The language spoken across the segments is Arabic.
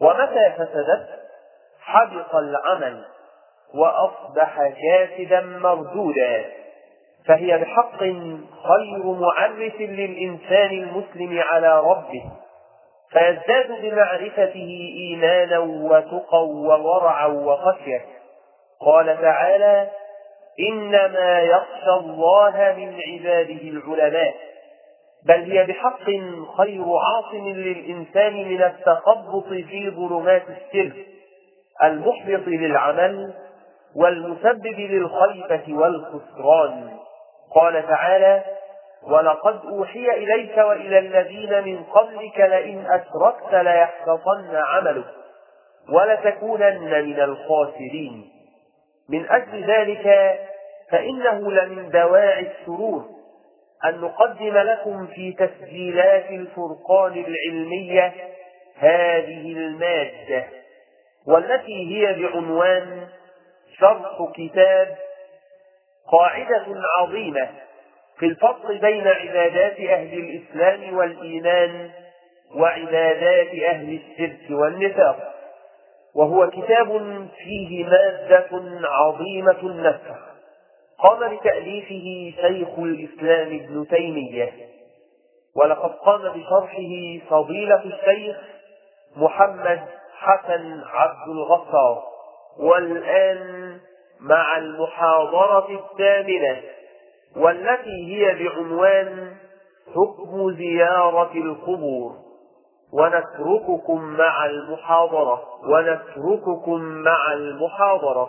ومتى فسدت؟ حبط العمل وأصبح جاسدا مردودا. فهي بحق خير معرف للإنسان المسلم على ربه. فيزداد بمعرفته إيمانا وتقى وورعا وخشية. قال تعالى إنما يخشى الله من عباده العلماء. بل هي بحق خير عاصم للإنسان من التخبط في ظلمات الشرك المحبط للعمل والمسبب للخيبة والخسران. قال تعالى ولقد أوحي إليك وإلى الذين من قبلك لئن أشركت ليحبطن عملك ولتكونن من الخاسرين. من أجل ذلك فإنه لمن دواعي السرور أن نقدم لكم في تسجيلات الفرقان العلمية هذه المادة والتي هي بعنوان شرح كتاب قاعدة عظيمة في الفصل بين عبادات أهل الإسلام والإيمان وعبادات أهل الشرك والنفاق. وهو كتاب فيه مادة عظيمة النفع قام بتأليفه شيخ الإسلام ابن تيمية ولقد قام بشرحه فضيلة الشيخ محمد حسن عبد الغفار. والآن مع المحاضرة الثامنة والتي هي بعنوان حكم زيارة القبور. ونترككم مع المحاضرة ونترككم مع المحاضرة.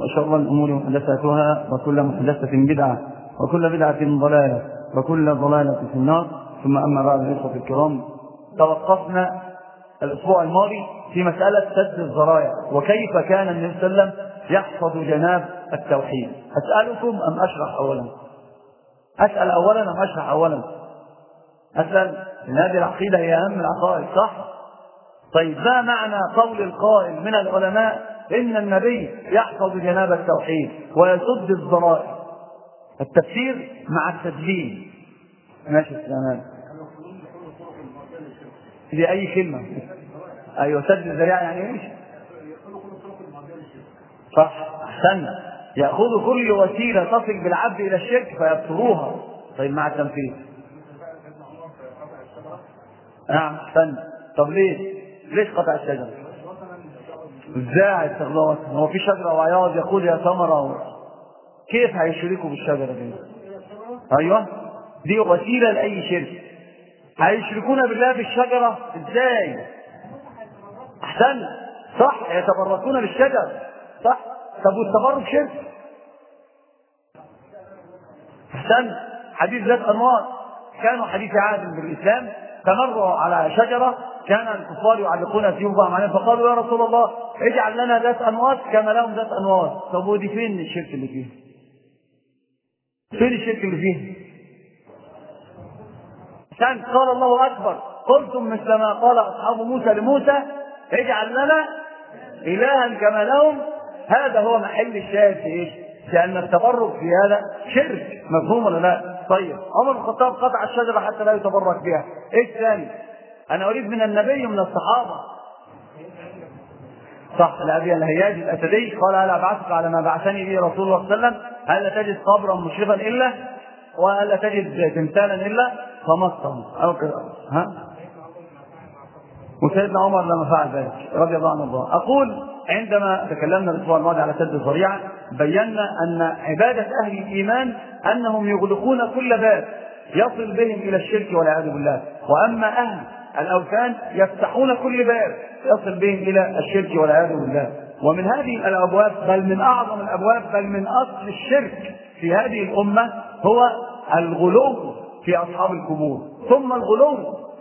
وشر الأمور محدثاتها وكل محدثة بدعة وكل بدعة ضلالة وكل ضلالة في النار. ثم أما بعد الإخوة الكرام توقفنا الأسبوع الماضي في مسألة سد الذرائع وكيف كان النبي صلى الله عليه وسلم يحفظ جناب التوحيد. أسألكم أم أشرح أولا؟ أسأل أولا أم أشرح أولا؟ أسأل. إن هذه العقيدة هي أهم العقائد صح؟ طيب ما معنى قول القائل من العلماء إن النبي يحفظ جناب التوحيد ويسد الذرائع التفسير مع التسجيل ماشي السلام دي أي كلمة؟ أيوة سد الذريعة يعني إيش؟ صح أحسن. يأخذ كل وسيلة تصل بالعبد إلى الشرك فيبصروها طيب مع التنفيذ. نعم أحسن. طب ليه؟ ليش قطع الشجرة؟ إزاي هيستغلوها هو في شجرة وعياض يقول يا ثمرة كيف هيشركوا بالشجرة دي؟ أيوه. دي وسيلة لأي شرك. هيشركون بالله بالشجرة إزاي؟ أحسن. صح. يتبركون بالشجر. صح. طب والتبرك شرك؟ أحسن. حديث ذات أنوار. كانوا حديث عهد بالإسلام. تمروا على شجرة كان الكفار يعلقون سيوفهم عليهم فقالوا يا رسول الله اجعل لنا ذات أنوار كما لهم ذات أنوار طب ودي فين الشرك اللي فيه؟ فين الشرك اللي فيه؟ كان قال الله أكبر قلتم مثل ما قال أصحاب موسى لموسى اجعل لنا إلها كما لهم هذا هو محل الشاهد في إيش؟ لأن التبرك في هذا شرك مفهوم ولا لا؟ طيب. عمر بن الخطاب قطع الشجرة حتى لا يتبرك بها. إيش ثاني؟ أنا أريد من النبي ومن الصحابة. صح لأبي الهياج الأسدي قال هل أبعثك على ما بعثني به رسول الله صلى الله عليه وسلم؟ هل تجد صبرا مشرفا إلا؟ وهل تجد تمثالا إلا؟ فمصا أو كذا. ها؟ وسيدنا عمر لما فعل ذلك رضي الله عنه أقول عندما تكلمنا الأسبوع الماضي على سد الذريعة بينا أن عبادة أهل الإيمان أنهم يغلقون كل باب يصل بهم إلى الشرك والعياذ بالله. وأما أهل الأوثان يفتحون كل باب يصل بهم إلى الشرك والعياذ بالله. ومن هذه الأبواب بل من أعظم الأبواب بل من أصل الشرك في هذه الأمة هو الغلو في أصحاب القبور. ثم الغلو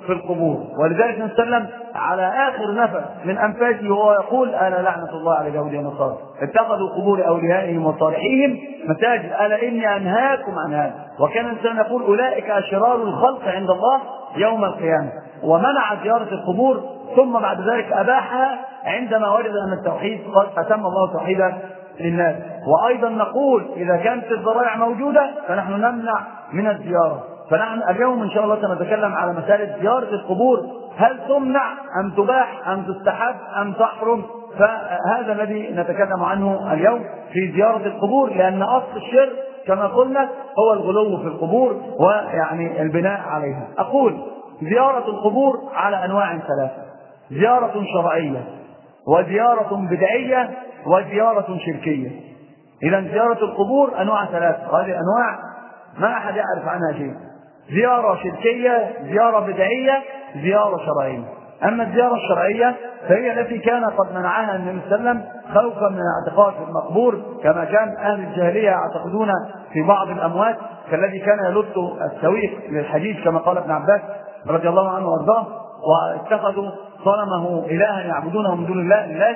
في القبور. ولذلك النبي صلى الله عليه وسلم على آخر نفس من أنفاسه وهو يقول أنا لعنة الله على اليهود والنصارى. اتخذوا قبور أوليائهم وصالحيهم مساجد. ألا إني أنهاكم عن هذا. وكان الإنسان يقول أولئك أشرار الخلق عند الله يوم القيامة. ومنع زيارة القبور ثم بعد ذلك أباحها عندما وجد أن التوحيد قد أتم الله توحيدا للناس. وأيضا نقول إذا كانت الذرائع موجودة فنحن نمنع من الزيارة. فنحن اليوم إن شاء الله سنتكلم على مسألة زيارة القبور. هل تمنع ام تباح ام تستحب أم تحرم؟ فهذا الذي نتكلم عنه اليوم في زيارة القبور لأن أصل الشرك كما قلنا هو الغلو في القبور ويعني البناء عليها. أقول زيارة القبور على أنواع ثلاثة. زيارة شرعية وزيارة بدعية وزيارة شركية. إذا زيارة القبور أنواع ثلاثة. وهذه أنواع ما أحد يعرف عنها شيء. زيارة شركية زيارة بدعية زيارة شرعية. أما الزيارة الشرعية فهي التي كان قد منعها النبي صلى الله عليه وسلم خوفا من الاعتقاد في المقبور كما كان أهل الجاهلية يعتقدون في بعض الأموات كالذي كان يلد السويق للحديث كما قال ابن عباس رضي الله عنه وأرضاه واتخذوا صنمه إلها يعبدونه من دون الله لله.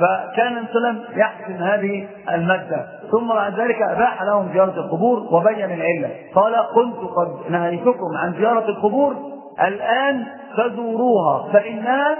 فكان وسلم يحسن هذه المادة. ثم بعد ذلك أباح لهم زيارة القبور وبين العلة قال كنت قد نهيتكم عن زيارة القبور الآن فزوروها فإنها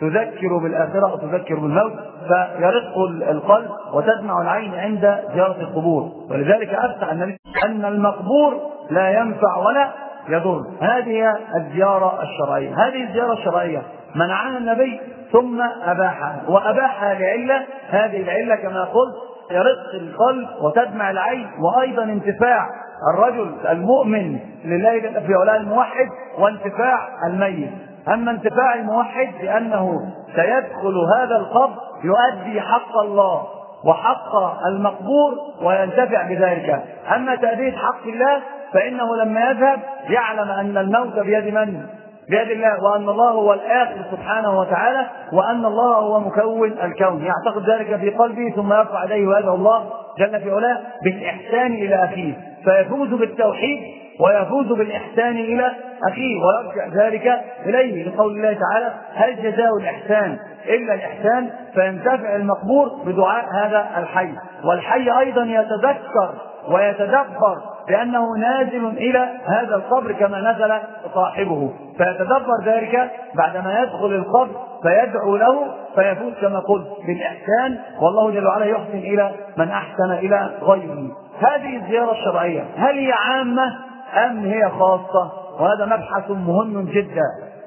تذكر بالآخرة وتذكر بالموت فيرق القلب وتدمع العين عند زيارة القبور. ولذلك أفتح النبي أن المقبور لا ينفع ولا يضر. هذه الزيارة الشرعية هذه الزيارة الشرعية. منعها النبي ثم أباحها. وأباحها لعلة هذه العلة كما قلت يرق القلب وتدمع العين وأيضا انتفاع الرجل المؤمن لله جل في علاه الموحد وانتفاع الميت. أما انتفاع الموحد بأنه سيدخل هذا القبر يؤدي حق الله وحق المقبور وينتفع بذلك. أما تأدية حق الله فإنه لما يذهب يعلم أن الموت بيد من؟ بيد الله وأن الله هو الآخر سبحانه وتعالى وأن الله هو مكون الكون. يعتقد ذلك في قلبه ثم يرفع يديه ويدعو الله جل في علاه بالإحسان إلى أخيه. فيفوز بالتوحيد ويفوز بالإحسان إلى أخيه ويرجع ذلك إليه لقول الله تعالى هل جزاء الإحسان إلا الإحسان؟ فينتفع المقبور بدعاء هذا الحي. والحي أيضا يتذكر ويتدبر بأنه نازل إلى هذا القبر كما نزل صاحبه. فيتدبر ذلك بعدما يدخل القبر فيدعو له فيفوز كما قلت بالإحسان والله جل وعلا يحسن إلى من أحسن إلى غيره. هذه الزيارة الشرعية هل هي عامة أم هي خاصة؟ وهذا مبحث مهم جدا.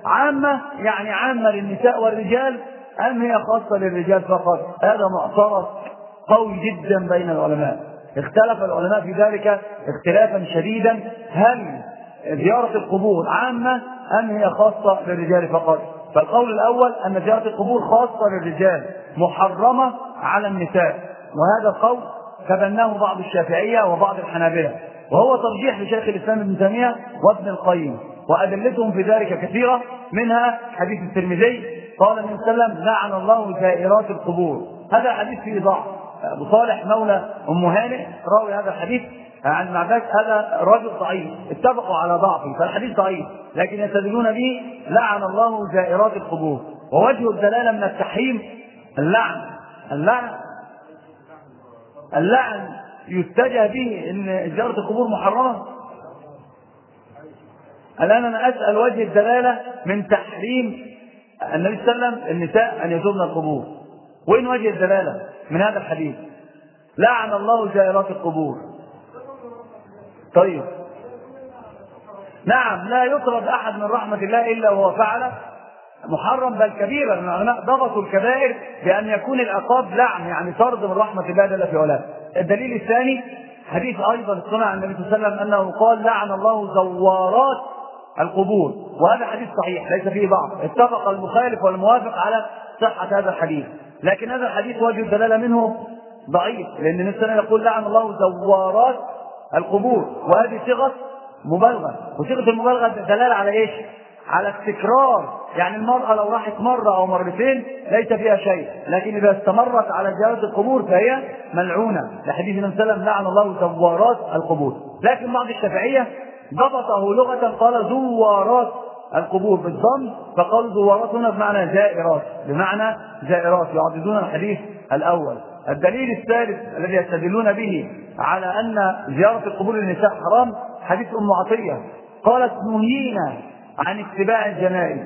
عامة يعني عامة للنساء والرجال أم هي خاصة للرجال فقط؟ هذا معترض قوي جدا بين العلماء. اختلف العلماء في ذلك اختلافا شديدا. هل زيارة القبور عامة أم هي خاصة للرجال فقط؟ فالقول الأول أن زيارة القبور خاصة للرجال محرمة على النساء. وهذا القول تبناه بعض الشافعية وبعض الحنابلة. وهو ترجيح لشيخ الإسلام ابن تيمية وابن القيم. وأدلتهم في ذلك كثيرة. منها حديث الترمذي. قال النبي صلى الله عليه وسلم لعن الله زائرات القبور. هذا حديث فيه ضعف. أبو صالح مولى أم هانئ راوي هذا الحديث عن ابن عباس هذا رجل ضعيف. اتفقوا على ضعفه فالحديث ضعيف. لكن يستدلون به لعن الله زائرات القبور. ووجه الدلالة من التحريم اللعن. اللعن اللعن يتجه به إن زياره القبور محرمة. الآن أنا أسأل وجه الدلالة من تحريم النبي صلى الله عليه وسلم النساء أن يزورن القبور. وين وجه الدلالة من هذا الحديث؟ لعن الله زائرات القبور. طيب. نعم لا يطرد أحد من رحمة الله إلا وهو فعل محرم بل كبيرا العلماء ضبطوا الكبائر بأن يكون العقاب لعن يعني طرد من رحمة الله جل في علاه. الدليل الثاني حديث أيضا صنع النبي صلى الله عليه وسلم أنه قال لعن الله زوارات القبور. وهذا حديث صحيح ليس فيه بعض اتفق المخالف والموافق على صحة هذا الحديث. لكن هذا الحديث وجه الدلالة منه ضعيف لأن النبي صلى الله عليه وسلم يقول لعن الله زوارات القبور. وهذه صيغة مبالغة. وصيغة المبالغة دلالة على إيش؟ على التكرار. يعني المرأة لو راحت مرة أو مرتين ليس فيها شيء. لكن إذا استمرت على زيارة القبور فهي ملعونة. لحديث النبي صلى الله عليه وسلم لعن الله زوارات القبور. لكن بعض الشافعية ضبطه لغة قال زوارات القبور بالضم فقالوا زوارات هنا بمعنى زائرات. بمعنى زائرات. يعضدون الحديث الأول. الدليل الثالث الذي يستدلون به على أن زيارة القبور للنساء حرام حديث أم عطية. قالت نهينا عن اتباع الجنائز.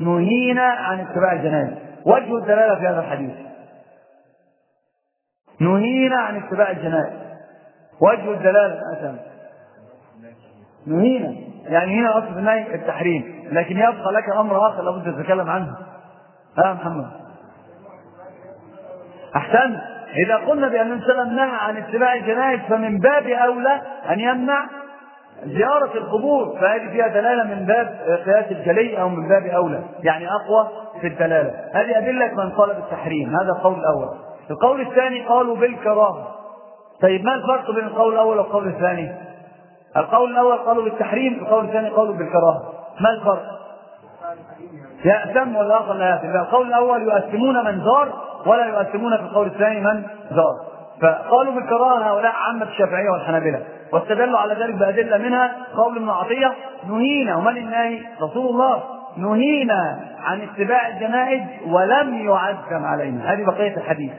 نهينا عن اتباع الجنائز. وجه الدلالة في هذا الحديث. نهينا عن اتباع الجنائز. وجه الدلالة أسم. نهينا. يعني هنا أصل النهي التحريم. لكن يبقى لك أمر آخر لابد أن تتكلم عنه. ها محمد؟ أحسنت. إذا قلنا عليه وسلم نهى عن اتباع الجنائز فمن باب أولى أن يمنع زيارة القبور فهذه فيها دلالة من باب قياس الجلي أو من باب أولى. يعني أقوى في الدلالة. هذه أدلة من قال بالتحريم هذا القول الأول. القول الثاني قالوا بالكراهة طيب ما الفرق بين القول الأول والقول الثاني؟ القول الأول قالوا بالتحريم القول الثاني قالوا بالكراهة ما الفرق؟ يأتم والآخر لا يأتم القول الأول يؤثمون من زار ولا يؤثمون في القول الثاني من زار. فقالوا بالكراهه هؤلاء عامة الشافعية والحنابلة. واستدلوا على ذلك بأدلة منها قول ابن عطية نهينا ومن النهي؟ رسول الله نهينا عن اتباع الجنائز ولم يعزم علينا. هذه بقية الحديث.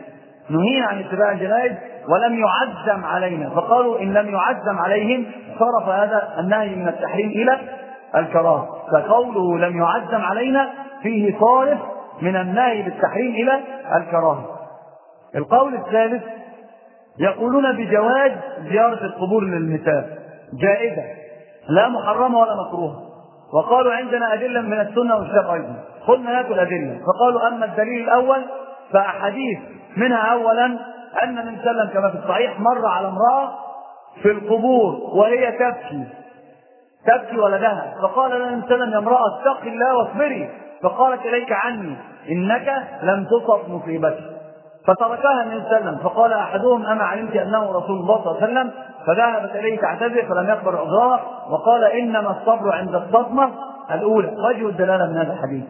نهينا عن اتباع الجنائز ولم يعزم علينا. فقالوا إن لم يعزم عليهم صرف هذا النهي من التحريم إلى الكراهة. فقوله لم يعزم علينا فيه صارف من النهي بالتحريم إلى الكراهة. القول الثالث يقولون بجواز زيارة القبور للنساء جائزة. لا محرمة ولا مكروهة. وقالوا عندنا أدلة من السنة والكتاب أيضا. قلنا هاتوا الأدلة فقالوا أما الدليل الأول فأحاديث منها أولا أن النبي صلى الله عليه وسلم كما في الصحيح مر على امرأة في القبور وهي تبكي. تبكي ولدها فقال لها النبي صلى الله عليه وسلم يا امرأة اتقي الله واصبري. فقالت إليك عني. إنك لم تصب مصيبتي فتركها النبي صلى الله عليه وسلم فقال أحدهم أما علمت أنه رسول الله صلى الله عليه وسلم؟ فذهبت إليه تعتذر فلم يقبل عذرها وقال إنما الصبر عند الصدمة الأولى. وجه الدلالة من هذا الحديث.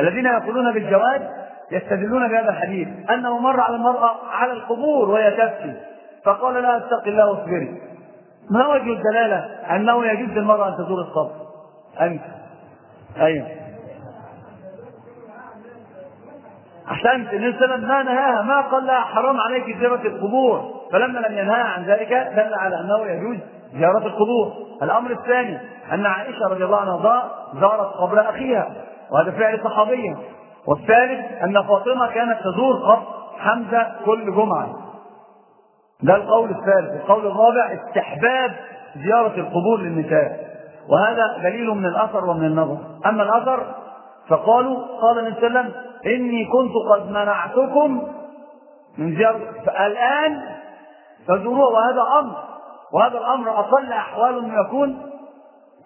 الذين يقولون بالجواز يستدلون بهذا الحديث أنه مر على المرأة على القبور وهي تبكي. فقال لها اتق الله واصبري ما وجه الدلالة أنه يجوز للمراه أن تزور الصبر؟ أنت. أيوه. احسنت النبي صلى الله عليه وسلم ما نهاها ما قال لها حرام عليك زيارة القبور. فلما لم ينهاها عن ذلك دل على أنه يجوز زيارة القبور. الأمر الثاني أن عائشة رضي الله عنها زارت قبر أخيها وهذا فعل صحابيه والثالث أن فاطمة كانت تزور قبر حمزة كل جمعة. ده القول الثالث. القول الرابع استحباب زيارة القبور للنساء. وهذا دليل من الأثر ومن النظر. أما الأثر فقالوا قال النبي صلى الله عليه وسلم إني كنت قد منعتكم من زيارة. فالآن فزوروه وهذا أمر وهذا الأمر أقل أحواله أنه يكون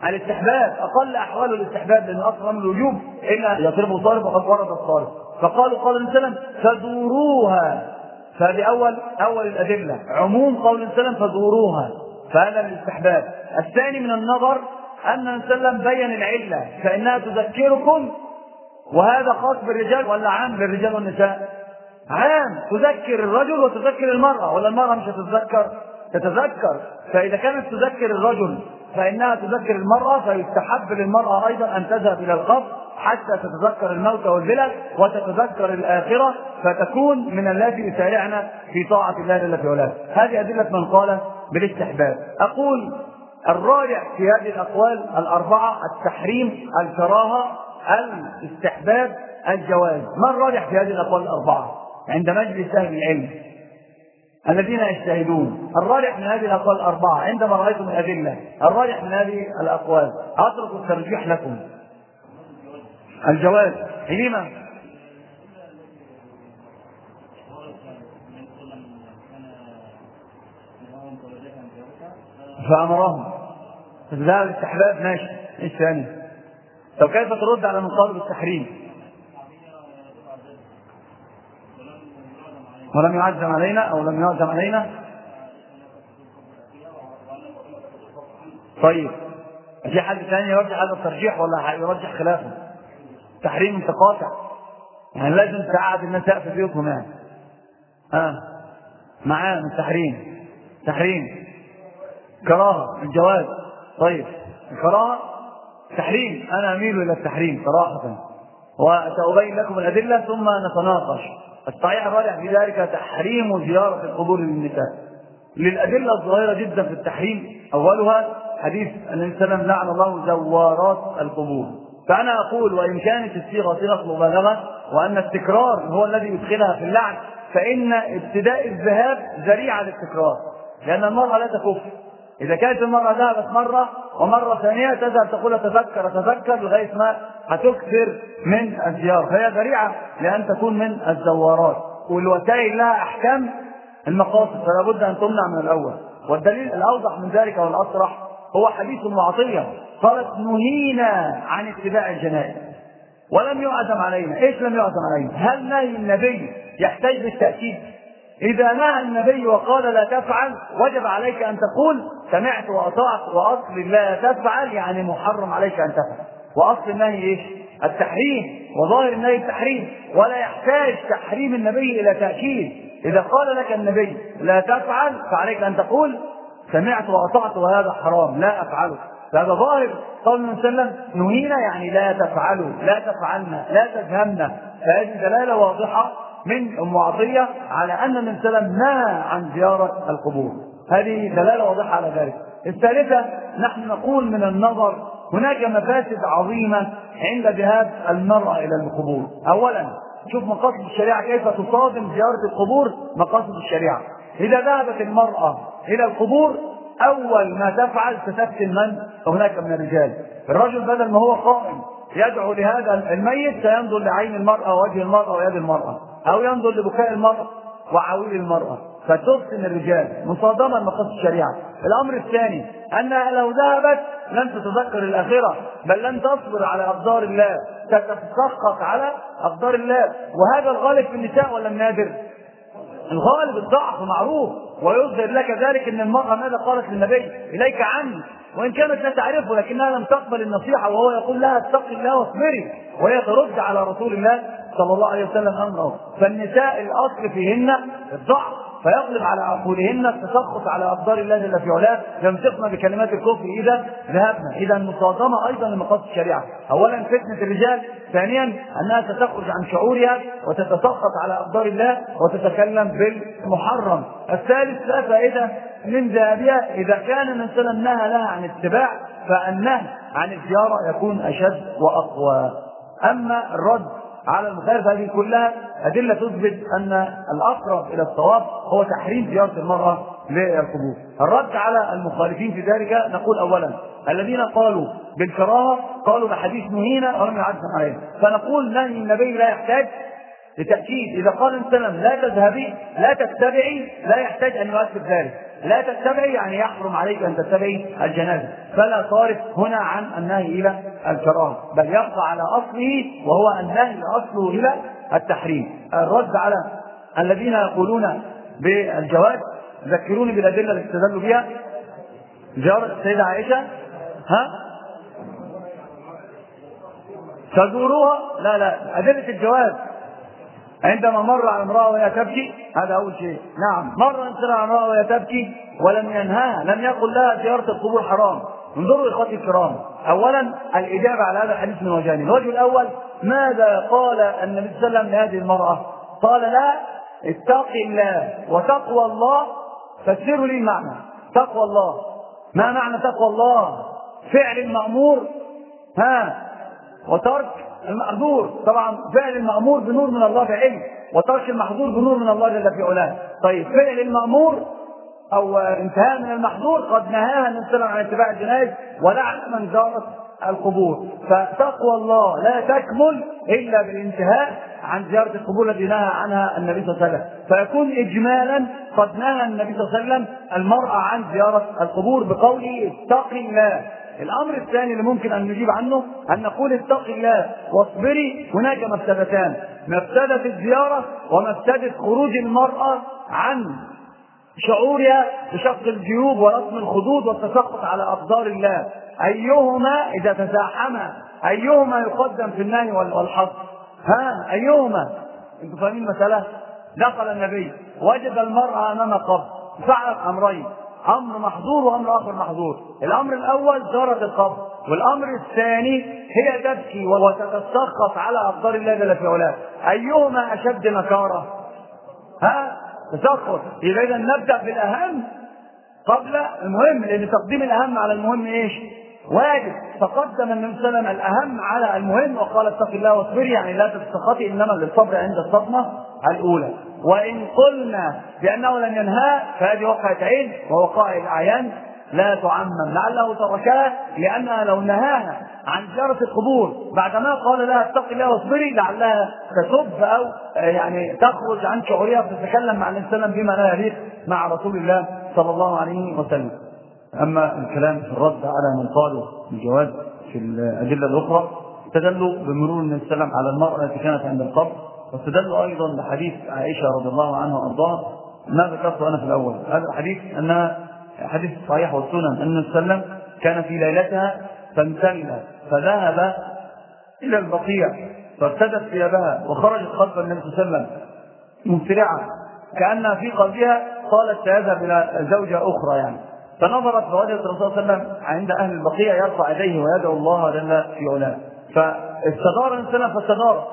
الاستحباب أقل أحواله الاستحباب لأن أصلا أمر الوجوب. إلا يطلبه طالب وقد ورد الطالب فقالوا قال النبي صلى الله عليه وسلم فزوروها. فهذه أول أول الأدلة. عموم قول النبي صلى الله عليه وسلم فزوروها. فهذا الاستحباب. الثاني من النظر أن النبي صلى الله عليه وسلم بين العلة فإنها تذكركم وهذا خاص بالرجال ولا عام للرجال والنساء؟ عام تذكر الرجل وتذكر المرأة ولا المرأة مش هتتذكر؟ تتذكر فإذا كانت تذكر الرجل فإنها تذكر المرأة فيستحب للمرأة أيضا أن تذهب إلى القبر حتى تتذكر الموت والبلد وتتذكر الآخرة فتكون من التي يسارعن في طاعة الله جل في علاه. هذه أدلة من قال بالاستحباب. أقول الراجع في هذه الأقوال الأربعة التحريم الكراهة الاستحباب الجواز. ما الراجح في هذه الأقوال الأربعة؟ عند مجلس أهل العلم. الذين يجتهدون. الراجح من هذه الأقوال الأربعة عندما رأيتم الأدلة. الراجح من هذه الأقوال. أترك الترجيح لكم. الجواز. لما فأمرهم. لا الاستحباب ماشي. إيش ثاني؟ طب كيف ترد على من قالوا بالتحريم ولم يعزم علينا أو لم يعزم علينا؟ طيب في حد ثاني يرجح هذا الترجيح ولا يرجح خلافه؟ تحريم متقاطع. يعني لازم تقعد الناس في بيوتهم يعني. ها آه. معاه من تحريم. تحريم. كراهة الجواز. طيب الكراهة تحريم. أنا أميل إلى التحريم صراحة. وسأبين لكم الأدلة ثم نتناقش. الصحيح الراجح في ذلك تحريم زيارة القبور للنساء. للأدلة الظاهرة جدا في التحريم. أولها حديث عليه وسلم لعن الله زوارات القبور. فأنا أقول وإن كانت الصيغة صيغة مبالغة وأن التكرار هو الذي يدخلها في اللعن. فإن ابتداء الذهاب ذريعة للتكرار. لأن المرأة لا تكف. إذا كانت المرأة ذهبت مرة ومرة ثانية تذهب تقول أتذكر أتذكر لغاية ما هتكثر من الزيارة. فهي ذريعة لأن تكون من الزوارات. والوسائل لها أحكام المقاصد فلا بد أن تمنع من الأول. والدليل الأوضح من ذلك والأصرح هو حديث معطية قالت نهينا عن اتباع الجنائز. ولم يعزم علينا. إيش لم يعزم علينا؟ هل نهي النبي يحتاج للتأكيد؟ إذا نهى النبي وقال لا تفعل وجب عليك أن تقول سمعت وأطعت وأصل لا تفعل يعني محرم عليك أن تفعل. وأصل النهي إيش؟ التحريم وظاهر النهي التحريم ولا يحتاج تحريم النبي إلى تأكيد. إذا قال لك النبي لا تفعل فعليك أن تقول سمعت وأطعت وهذا حرام لا أفعله. فهذا ظاهر. قول النبي صلى الله عليه وسلم نهينا يعني لا تفعلوا لا تفعلنا لا تفهمنا. فهذه دلالة واضحة من ام عطيه على أن عليه وسلم نهى عن زيارة القبور. هذه دلالة واضحة على ذلك. الثالثة نحن نقول من النظر هناك مفاسد عظيمة عند ذهاب المرأة إلى القبور. اولا شوف مقاصد الشريعة كيف تصادم زيارة القبور مقاصد الشريعة. إذا ذهبت المرأة إلى القبور أول ما تفعل ستفتن من؟ هناك من الرجال. الرجل بدل ما هو قائم يدعو لهذا الميت سينظر لعين المرأة ووجه المرأة ويد المرأة. أو ينظر لبكاء المرأة وعويل المرأة. فتفتن الرجال مصادمة لمقاصد الشريعة. الأمر الثاني أنها لو ذهبت لن تتذكر الآخرة بل لن تصبر على أقدار الله. ستتسخط على أقدار الله. وهذا الغالب في النساء ولا النادر؟ الغالب الضعف معروف. ويظهر لك ذلك إن المرأة ماذا قالت للنبي؟ إليك عني. وإن كانت لا تعرفه لكنها لم تقبل النصيحة وهو يقول لها اتق الله واصبري وهي ترد على رسول الله صلى الله عليه وسلم أمره. فالنساء الأصل فيهن الضعف. فيغلب على عقولهن التسخط على أقدار الله جل في علاه يمسكن بكلمات الكفر. إذا ذهبنا. إذا المصادمة أيضا لمقاصد الشريعة. أولا فتنة الرجال. ثانيا أنها ستخرج عن شعورها وتتسخط على أقدار الله وتتكلم بالمحرم. الثالث لا فائدة من ذهابها. إذا كان سلم نهى لها عن اتباع فالنهي عن الزيارة يكون أشد وأقوى. أما الرد على المخالف هذه كلها أدلة تثبت أن الأقرب إلى الصواب هو تحريم زيارة المرأة للقبور. الرد على المخالفين في ذلك نقول أولا الذين قالوا بالكراهة قالوا بحديث نهينا ولم يعزم علينا فنقول نهي النبي لا يحتاج لتأكيد. إذا قال السلام لا تذهبي لا تتبعي لا يحتاج أن يؤكد ذلك. لا تتبعي يعني يحرم عليك أن تتبعي الجنازة. فلا صارف هنا عن النهي إلى الكراهة بل يبقى على أصله وهو النهي أصله إلى التحريم. الرد على الذين يقولون بالجواز ذكروني بالأدلة التي استدلوا بها. زيارة السيدة عائشة ها؟ تزوروها؟ لا لا. أدلة الجواز. عندما مر على امرأة وهي تبكي هذا أول شيء. نعم. مر على امرأة وهي تبكي ولم ينهاها لم يقل لها زيارة القبور حرام. انظروا إخوتي الكرام. أولا الإجابة على هذا الحديث من وجهين. الوجه الأول ماذا قال النبي صلى الله عليه وسلم لهذه المرأة؟ قال لا اتقي الله وتقوى الله فسروا لي المعنى تقوى الله. ما معنى تقوى الله؟ فعل المأمور ها؟ وترك. المأذور. طبعا فعل المأمور بنور من الله بعلم وترك المحظور بنور من الله جل في علاه. طيب فعل المأمور أو انتهاء من المحظور قد نهاها وسلم عن اتباع الجنائز ولعن من زارت القبور. فتقوى الله لا تكمل إلا بالانتهاء عن زيارة القبور التي نهى عنها النبي صلى الله عليه وسلم. فيكون اجمالا قد نهى النبي صلى الله عليه وسلم المرأة عن زيارة القبور بقوله اتق الله. الأمر الثاني اللي ممكن أن نجيب عنه أن نقول اتق الله واصبري هناك مفسدتان. مفسدة الزيارة ومفسدة خروج المرأة عن شعورها بشق الجيوب ورسم الخدود والتسقط على أقدار الله. أيهما إذا تزاحما أيهما يقدم في النهي والحظ ها أيهما؟ أنتوا فاهمين المسألة؟ دخل النبي وجد المراه أمام قبر فعل أمرين أمر محظور وأمر آخر محظور. الأمر الأول زارت القبر والأمر الثاني هي تبكي وتتسخط على اقدار الله جل في علاه. أيهما أشد نكارة؟ ها تسخط. يبقى اذا نبدأ بالأهم قبل المهم لأن تقديم الأهم على المهم إيش؟ واجب. فقدم النبي صلى الله عليه وسلم الأهم على المهم وقال اتق الله واصبري يعني لا تتسخطي إنما للصبر عند الصدمة الأولى. وإن قلنا بأنه لم ينهى فهذه وقعة عين ووقائع الأعيان لا تعمم. لعله تركها لأنها لو نهاها عن زيارة القبور بعدما قال لها اتق الله واصبري لعلها تسب أو يعني تخرج عن شعورها فتتكلم مع النبي صلى الله عليه وسلم بما لا يليق مع رسول الله صلى الله عليه وسلم. أما الكلام في الرد على من قالوا الجواز في الأدلة الأخرى استدلوا بمرور النبي صلى الله عليه وسلم على المرأة التي كانت عند القبر واستدلوا أيضا بحديث عائشة رضي الله عنها وأرضاها. ما ذكرته أنا في الأول؟ هذا الحديث أنها حديث صحيح والسنن ان النبي صلى الله عليه وسلم كان في ليلتها فامتل فذهب إلى البقيع فارتدت ثيابها وخرجت خلف النبي صلى الله عليه وسلم مسرعه كأنها في قلبها قالت سيذهب إلى زوجة أخرى يعني. فنظرت فوجدت الرسول صلى الله عليه وسلم عند أهل البقيع يرفع يديه ويدعو الله جل في علاه فاستدار النبي صلى فاستدار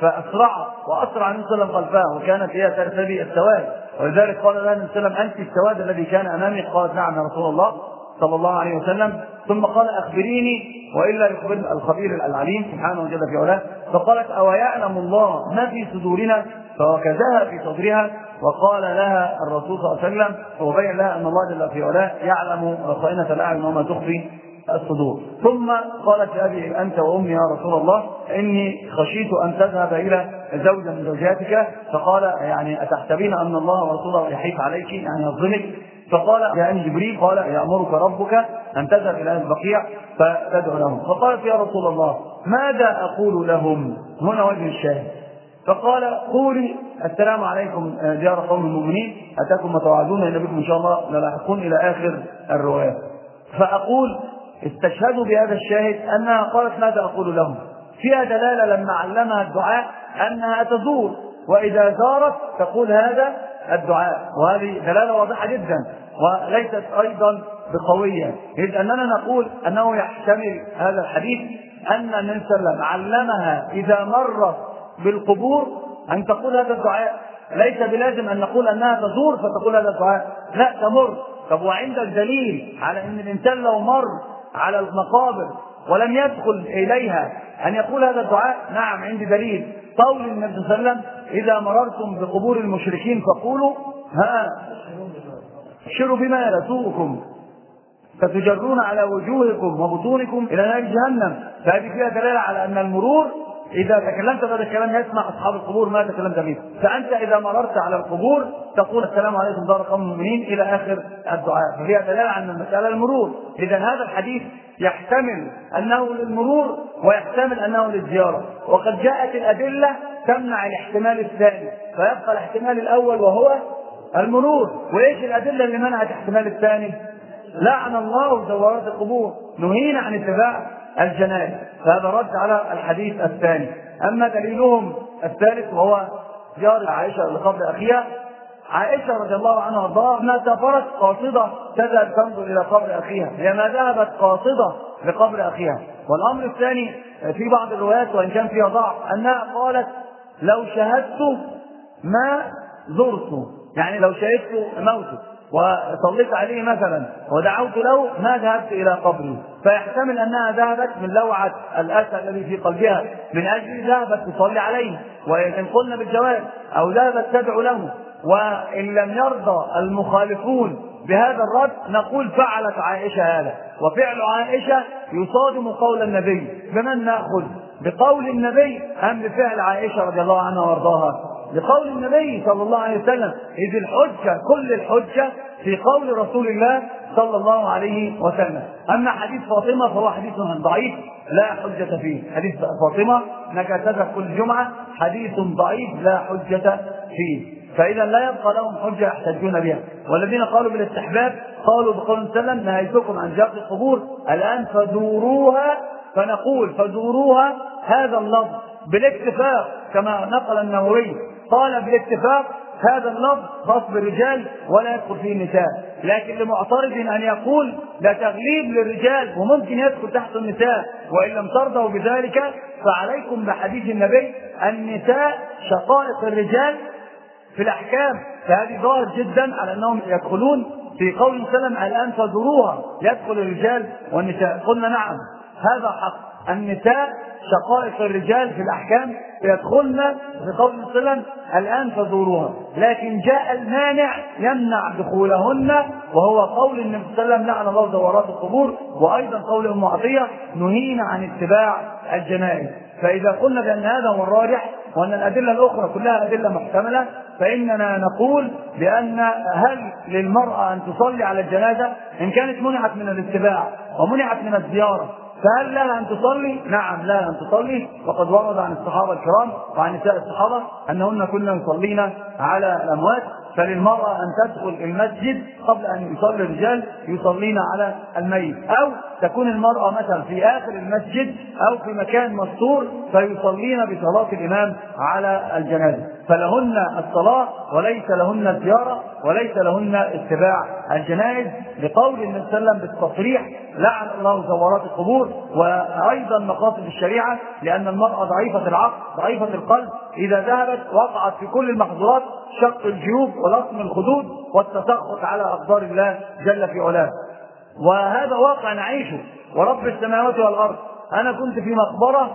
فأسرع وأسرع النبي صلى الله عليه وسلم خلفها وكانت هي ترتدي السواد. ولذلك قال لها النبي صلى الله عليه وسلم أنت السواد الذي كان أمامي؟ قالت نعم يا رسول الله صلى الله عليه وسلم. ثم قال أخبريني وإلا يخبرنا الخبير العليم سبحانه وجل في علاه فقالت أو يعلم الله ما في صدورنا؟ فوكزها في صدرها. وقال لها الرسول صلى الله عليه وسلم وبين لها أن الله جل في علاه يعلم خائنه الأعين وما تخفي الصدور. ثم قالت لأبي أنت وأمي يا رسول الله إني خشيت أن تذهب إلى زوجة من زوجاتك. فقال يعني أتحسبين أن الله ورسوله يحيف عليك؟ يعني يظلمك. فقال جاءني جبريل قال يأمرك ربك أن تذهب إلى البقيع فتدعو لهم. فقالت يا رسول الله ماذا أقول لهم؟ هنا وجه الشاهد. فقال قولي السلام عليكم ديار قوم المؤمنين. أتاكم ما توعدون ان بكم إن شاء الله للاحقون إلى آخر الرواية. فأقول استشهدوا بهذا الشاهد أنها قالت ماذا أقول لهم؟ فيها دلالة لما علمها الدعاء أنها تزور وإذا زارت تقول هذا الدعاء. وهذه دلالة واضحة جدا وليست أيضا بقوية. إذ أننا نقول أنه يحتمل هذا الحديث أن النبي صلى الله عليه وسلم علمها إذا مرت بالقبور أن تقول هذا الدعاء. ليس بلازم أن نقول أنها تزور فتقول هذا الدعاء. لا تمر. طب وعندك دليل على إن الإنسان لو مر على المقابر ولم يدخل إليها أن يقول هذا الدعاء نعم عندي دليل. قول النبي صلى الله عليه وسلم إذا مررتم بقبور المشركين فقولوا ها أبشروا بما يسوءكم فتجرون على وجوهكم وبطونكم إلى نار جهنم. فهذه فيها دلالة على أن المرور إذا تكلمت بهذا الكلام يسمع أصحاب القبور ما تكلمت به، فأنت إذا مررت على القبور تقول السلام عليكم دار قوم المؤمنين إلى آخر الدعاء، ففيها دلالة على المسألة المرور، إذا هذا الحديث يحتمل أنه للمرور ويحتمل أنه للزيارة، وقد جاءت الأدلة تمنع الاحتمال الثاني، فيبقى الاحتمال الأول وهو المرور، وإيش الأدلة اللي منعت الاحتمال الثاني؟ لعن الله زوارات القبور، نهينا عن اتباع الجنائز. فهذا رد على الحديث الثاني. أما دليلهم الثالث وهو زيارة عائشة لقبر أخيها عائشة رضي الله عنها وارضاها ما سافرت قاصدة تذهب تنظر إلى قبر أخيها. هي ما ذهبت قاصدة لقبر أخيها. والأمر الثاني في بعض الروايات وإن كان فيها ضعف أنها قالت لو شهدت ما زرت يعني لو شهدت موته وصليت عليه مثلا ودعوت له ما ذهبت إلى قبره فيحتمل أنها ذهبت من لوعة الأسى الذي في قلبها. من أجل ذهبت تصلي عليه وان قلنا بالجواز أو ذهبت تدعو له. وإن لم يرضى المخالفون بهذا الرد نقول فعلت عائشة هذا. وفعل عائشة يصادم قول النبي. بمن نأخذ؟ بقول النبي أم بفعل عائشة رضي الله عنها وأرضاها؟ بقول النبي صلى الله عليه وسلم إذ الحجة كل الحجة في قول رسول الله صلى الله عليه وسلم. أما حديث فاطمة فهو حديث ضعيف لا حجة فيه. حديث فاطمة نكتتها كل جمعة حديث ضعيف لا حجة فيه. فإذا لا يبقى لهم حجة يحتجون بها. والذين قالوا بالاستحباب قالوا بقول وسلم نهيتكم عن زيارة القبور الآن فزوروها. فنقول فزوروها هذا اللفظ بالاكتفاء كما نقل النووي قال بالاتفاق هذا اللفظ خاص بالرجال ولا يدخل فيه النساء. لكن لمعترض أن يقول ده تغليب للرجال وممكن يدخل تحت النساء وإن لم ترضوا بذلك فعليكم بحديث النبي النساء شقائق الرجال في الأحكام. فهذه ظاهر جدا على أنهم يدخلون في قول وسلم الآن فزوروها يدخل الرجال والنساء. قلنا نعم هذا حق. النساء شقائق الرجال في الأحكام يدخلن في قول وسلم الآن فزوروها. لكن جاء المانع يمنع دخولهن وهو قول النبي صلى الله عليه وسلم لعن الله زوارات القبور وأيضا قول ام عطيه نهينا عن اتباع الجنائز. فإذا قلنا بأن هذا هو الراجح وأن الأدلة الأخرى كلها أدلة محتملة فإننا نقول بأن هل للمرأة أن تصلي على الجنازة؟ إن كانت منعت من الاتباع ومنعت من الزيارة فهل لها ان تصلي؟ نعم لها ان تصلي. وقد ورد عن الصحابة الكرام وعن نساء الصحابة أنهن كنا يصلين على الأموات. فللمرأة أن تدخل المسجد قبل أن يصلي الرجال يصلين على الميت. أو تكون المرأة مثلا في آخر المسجد أو في مكان مستور فيصلين بصلاة الإمام على الجنازة. فلهن الصلاة وليس لهن الزيارة وليس لهن اتباع. الجنائز لقول النبي صلى الله عليه وسلم بالتصريح لعن الله زوارات القبور وأيضا مقاصد الشريعة لأن المرأة ضعيفة العقل ضعيفة القلب. إذا ذهبت وقعت في كل المحظورات شق الجيوب ولطم الخدود والتسخط على أقدار الله جل في علاه. وهذا واقع نعيشه. ورب السماوات والأرض. أنا كنت في مقبرة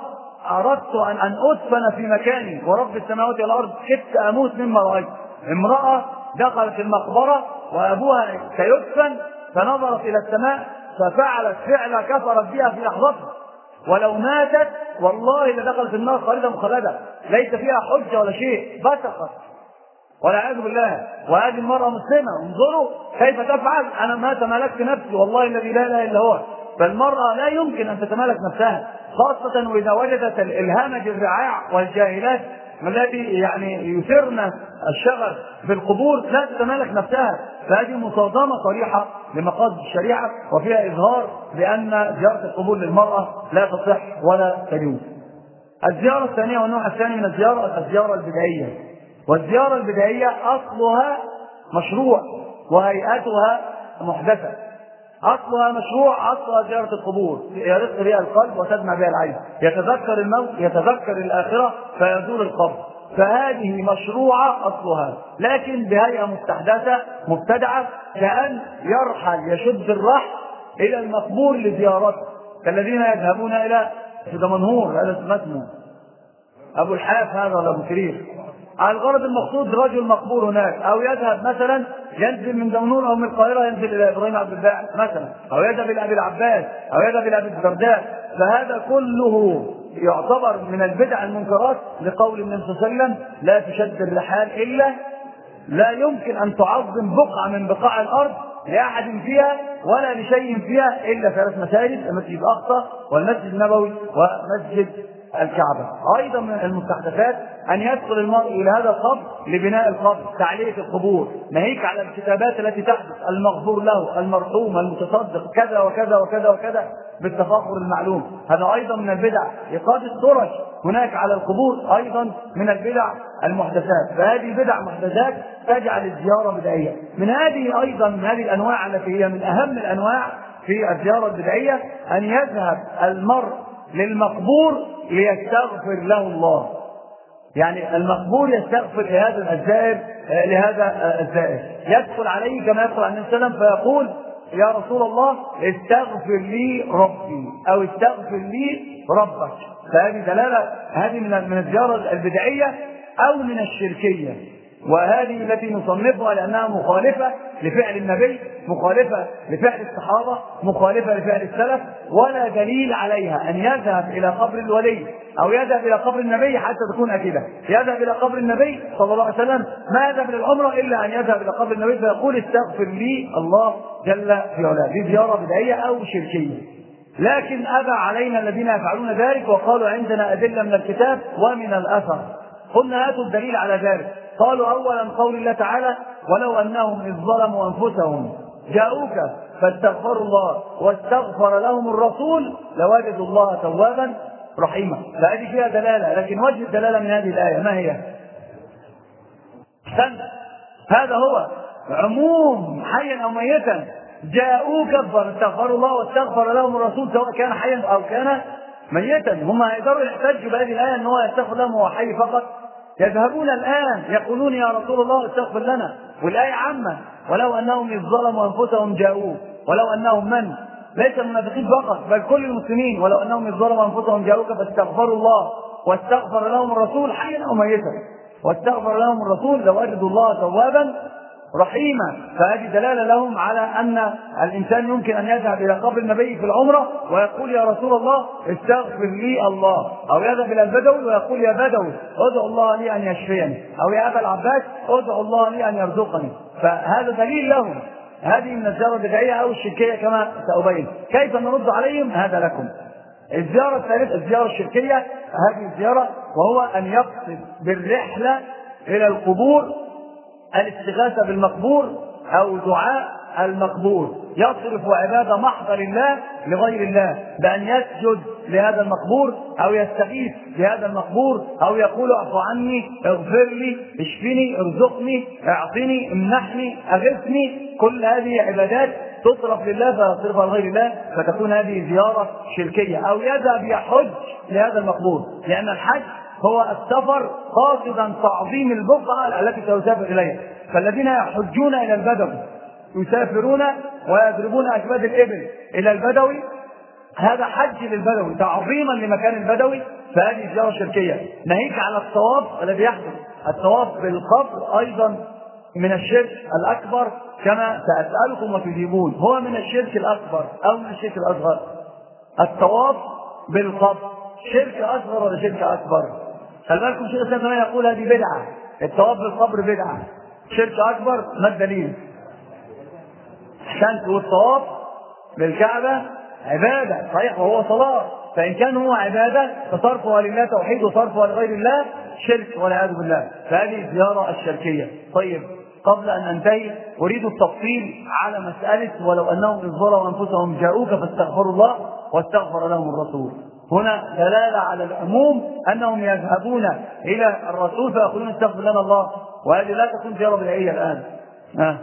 أردت أن أن أدفن في مكاني ورب السماوات والأرض كدت أموت مما رأيت. امرأة دخلت المقبرة وأبوها سيدفن فنظرت إلى السماء ففعلت فعل كفرت بها في لحظتها. ولو ماتت والله لدخلت النار خالدا مخلدا ليس فيها حجة ولا شيء فسقت والعياذ بالله. وهذه المرأة مسلمة. انظروا كيف تفعل. أنا ما تمالكت نفسي والله الذي لا إله إلا هو. فالمرأة لا يمكن أن تتمالك نفسها خاصة وإذا وجدت الهمج الرعاع والجاهلات التي يعني يثرن الشغف بالقبور لا تتمالك نفسها فهذه مصادمة صريحة لمقاصد الشريعة وفيها إظهار بأن زيارة القبور للمرأة لا تصح ولا تجوز. الزيارة الثانية والنوع الثاني من الزيارة الزيارة البدعية. والزيارة البدعية أصلها مشروع وهيئتها محدثة. أصلها مشروع أصلها زيارة القبور. يرق بها القلب وتدمع بها العين. يتذكر الموت يتذكر الآخرة فيزور القبر. فهذه مشروعة أصلها لكن بهيئة مستحدثة مبتدعة كأن يرحل يشد الرحل إلى المقبور لزيارته. كالذين يذهبون إلى دمنهور هذا اسمه أبو الحاف هذا ولا أبو كرير الغرض المقصود رجل مقبور هناك أو يذهب مثلا ينزل من دمنون أو من القاهرة ينزل إلى إبراهيم عبد الباعث مثلا أو يذهب إلى أبي العباس أو يذهب إلى أبي الدرداء. فهذا كله يعتبر من البدع المنكرات لقول النبي صلى الله عليه وسلم لا تشد الرحال إلا لا يمكن أن تعظم بقعة من بقاع الأرض لأحد فيها ولا لشيء فيها إلا ثلاث مساجد المسجد الأقصى والمسجد النبوي ومسجد الكعبة. أيضا من المستحدثات أن يدخل المرء إلى هذا القبر لبناء القبر تعلية القبور ناهيك على الكتابات التي تحدث المغفور له المرحوم المتصدق كذا وكذا وكذا وكذا بالتفاخر المعلوم. هذا أيضا من البدع. إيقاد السرج هناك على القبور أيضا من البدع المحدثات. فهذه بدع محدثات تجعل الزيارة بدعية من هذه أيضا من هذه الأنواع التي هي من أهم الأنواع في الزيارة البدعية أن يذهب المرء للمقبور ليستغفر له الله. يعني المقبور يستغفر لهذا الزائر لهذا الزائر. يدخل عليه كما يدخل عليه وسلم فيقول يا رسول الله استغفر لي ربي أو استغفر لي ربك. فهذه دلالة هذه من من الزيارة البدعية أو من الشركية. وهذه التي نصنفها لأنها مخالفة لفعل النبي مخالفة لفعل الصحابة مخالفة لفعل السلف ولا دليل عليها أن يذهب إلى قبر الولي أو يذهب إلى قبر النبي حتى تكون أكيدة. يذهب إلى قبر النبي صلى الله عليه وسلم ما يذهب إلى العمرة إلا أن يذهب إلى قبر النبي فيقول استغفر لي الله جل في علاه. دي زيارة بدعيه أو شركية. لكن أبى علينا الذين يفعلون ذلك وقالوا عندنا أدلة من الكتاب ومن الأثر. قلنا هاتوا الدليل على ذلك. قالوا اولا قول الله تعالى ولو أنهم إذ ظلموا أنفسهم جاءوك فاستغفروا الله واستغفر لهم الرسول لوجدوا الله توابا رحيما. فهذه فيها دلالة لكن وجه الدلالة من هذه الآية ما هي؟ احسنت هذا هو عموم حيا أو ميتا. جاءوك فاستغفروا الله واستغفر لهم الرسول سواء كان حيا أو كان ميتا. هم هيقدروا يحتجوا بهذه الآية إن هو يستغفر لهم وهو حي فقط. يذهبون الآن يقولون يا رسول الله استغفر لنا. والآية عامة. ولو أنهم إذ ظلموا أنفسهم جاءوه. ولو أنهم من؟ ليس المنافقين فقط بل كل المسلمين. ولو أنهم إذ ظلموا أنفسهم جاءوك فاستغفروا الله. واستغفر لهم الرسول حيا أو ميتا. واستغفر لهم الرسول لوجدوا الله توابا رحيما فهذه دلالة لهم على أن الإنسان يمكن أن يذهب إلى قبر النبي في العمرة ويقول يا رسول الله استغفر لي الله. أو يذهب إلى البدوي ويقول يا بدوي ادعو الله لي أن يشفيني. أو يا أبا العباس ادعو الله لي أن يرزقني. فهذا دليل لهم. هذه من الزيارة البدعية أو الشركية كما سأبين. كيف نرد عليهم؟ هذا لكم. الزيارة الثالثة الزيارة الشركية. هذه الزيارة وهو أن يقصد بالرحلة إلى القبور الاستغاثة بالمقبور أو دعاء المقبور يصرف عبادة محضة لله لغير الله. بأن يسجد لهذا المقبور أو يستغيث بهذا المقبور أو يقول اعف عني اغفر لي اشفني ارزقني اعطني امنحني اغثني. كل هذه عبادات تصرف لله فيصرفها لغير الله. فتكون هذه زيارة شركية أو يذهب يحج لهذا المقبور. لأن الحج هو السفر قاصدا تعظيم البقعة التي سيسافر إليها. فالذين يحجون إلى البدوي يسافرون ويضربون أكباد الإبل إلى البدوي هذا حج للبدوي تعظيما لمكان البدوي فهذه زيارة شركية. ناهيك على الطواف الذي يحدث. الطواف بالقبر أيضا من الشرك الأكبر كما سأسألكم وتجيبون. هو من الشرك الأكبر أو من الشرك الأصغر؟ الطواف بالقبر. شرك أصغر ولا شرك أكبر؟ خلي بالكم شيخ الإسلام يقول هذه بدعة؟ الطواف بالقبر بدعة. شرك أكبر ما الدليل؟ أحسنت والطواف بالكعبة عبادة صحيح وهو صلاة. فإن كان هو عبادة فصرفها لله توحيد وصرفها لغير الله شرك والعياذ بالله. فهذه الزيارة الشركية. طيب قبل أن أنتهي أريد التفصيل على مسألة ولو أنهم إذ ظلموا أنفسهم جاءوك فاستغفروا الله واستغفر لهم الرسول. هنا دلالة على العموم أنهم يذهبون إلى الرسول فيقولون استغفر لنا الله وهذه لا تكون زيارة بدعية الآن. آه.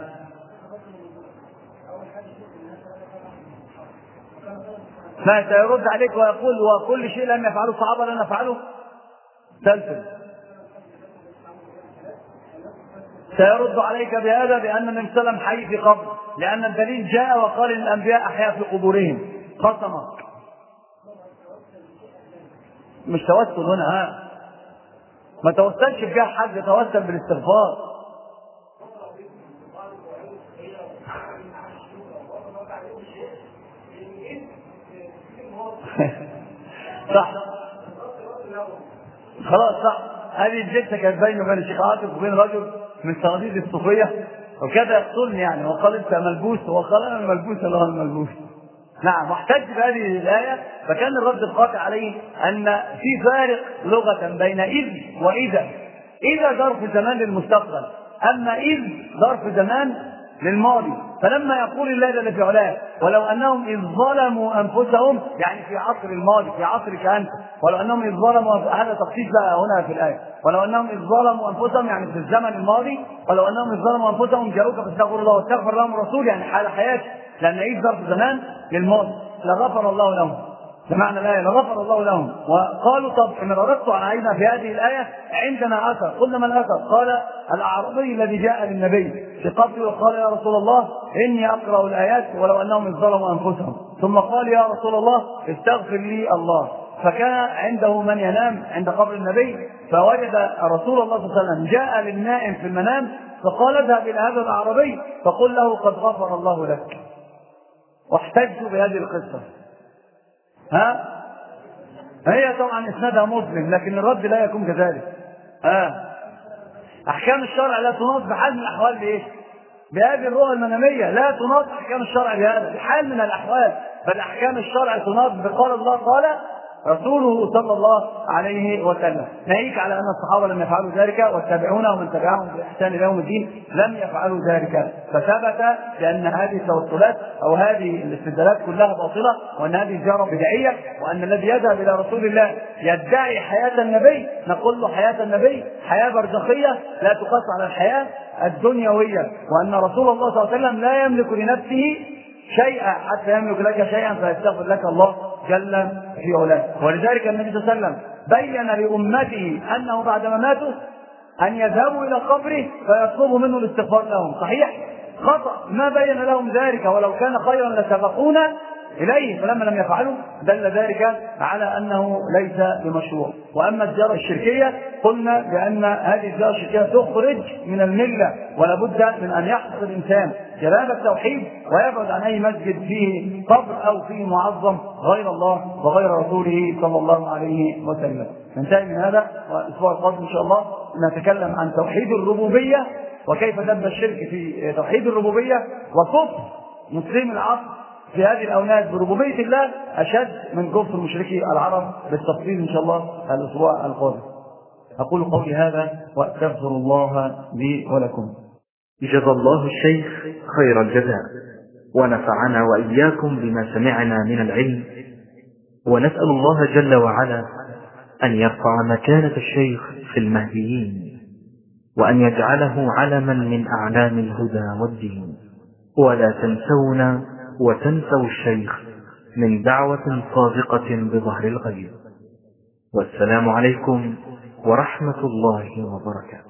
ما سيرد عليك ويقول وكل شيء لم يفعله الصحابة لن نفعله سلسل. سيرد عليك بهذا بأن النبي صلى الله عليه وسلم حي في قبر لأن الدليل جاء وقال الأنبياء أحياء في قبورهم قسمك مش توسل هنا ها؟ ما توسلش بجاه حد توسل بالاستغفار. صح. خلاص صح. هذه الجلسة كانت بيني وبين الشيخ عاطف وبين رجل من صناديق الصوفية وكاد يقتلني يعني. وقال أنت ملبوس. وقال أنا الملبوس ولا هو الملبوس نعم واحتج بهذه الآية فكان الرد القاطع عليه أن في فارق لغة بين إذ وإذا. إذا ظرف زمان للمستقبل أما إذ ظرف زمان للماضي. فلما يقول الله جل في علاه ولو أنهم إذ ظلموا أنفسهم يعني في عصر الماضي في عصرك انت ولو أنهم إذ ظلموا هذا تخصيص بقى هنا في الآية ولو أنهم إذ ظلموا أنفسهم يعني في الزمن الماضي ولو أنهم إذ ظلموا أنفسهم جاءوك فاستغفروا الله واستغفر لهم الرسول يعني حال حياتك لأن اذ ظرف زمان للماضي لغفر الله لهم. ده معنى الآية لغفر الله لهم. وقالوا طب إن رددت علينا في هذه الآية عندنا أثر. قلنا ما الأثر؟ قال الأعرابي الذي جاء للنبي في قبره وقال يا رسول الله إني أقرأ الآيات ولو أنهم ظلموا أنفسهم. ثم قال يا رسول الله استغفر لي الله. فكان عنده من ينام عند قبر النبي فوجد رسول الله صلى الله عليه وسلم جاء للنائم في المنام فقال اذهب إلى هذا الأعرابي فقل له قد غفر الله لك. واحتجوا بهذه القصة. ها؟ هي طبعا اسنادها مسلم لكن الرد لا يكون كذلك. ها؟ أحكام الشرع لا تناط بحال من الأحوال بايه بهذه الرؤى المنامية. لا تناط أحكام الشرع بهذا بحال من الأحوال. بل أحكام الشرع تناط بقال الله قال رسوله صلى الله عليه وسلم. ناهيك على أن الصحابة لم يفعلوا ذلك والتابعون ومن تبعهم بإحسان إلى يوم الدين لم يفعلوا ذلك. فثبت بأن هذه التوصلات أو هذه الاستدلالات كلها باطلة وأن هذه زياره بدعية وأن الذي يذهب إلى رسول الله يدعي حياة النبي نقول له حياة النبي حياة برزخية لا تقاس على الحياة الدنيوية وأن رسول الله صلى الله عليه وسلم لا يملك لنفسه شيئا حتى يملك لك شيئا فيستغفر لك الله جل في علاه. ولذلك النبي صلى الله عليه وسلم بين لأمته أنه بعد مماته أن يذهبوا إلى قبره فيطلبوا منه الاستغفار لهم. صحيح؟ خطأ. ما بين لهم ذلك؟ ولو كان خيرا لسبقونا إليه فلما لم يفعلوا دل ذلك على أنه ليس بمشروع. وأما الزياره الشركية قلنا بأن هذه الزياره الشركية تخرج من الملة ولا بد من أن يحفظ الانسان جلال التوحيد ويبعد عن أي مسجد فيه قبر أو فيه معظم غير الله وغير رسوله صلى الله عليه وسلم ننتهي من هذا والأسبوع القادم إن شاء الله نتكلم عن توحيد الربوبية وكيف دب الشرك في توحيد الربوبية وكفر مسلم العصر في هذه الأونات بربوبية الله أشد من كفر مشركي العرب بالتفصيل إن شاء الله الأسبوع القادم. أقول قولي هذا وأستغفر الله لي ولكم. جزى الله الشيخ خير الجزاء. ونفعنا وإياكم بما سمعنا من العلم. ونسأل الله جل وعلا أن يرفع مكانة الشيخ في المهديين. وأن يجعله علما من أعلام الهدى والدين. ولا تنسونا وتنسوا الشيخ من دعوة صادقة بظهر الغيب. والسلام عليكم ورحمة الله وبركاته.